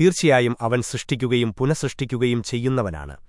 തീർച്ചയായും അവൻ സൃഷ്ടിക്കുകയും പുനഃസൃഷ്ടിക്കുകയും ചെയ്യുന്നവനാണ്.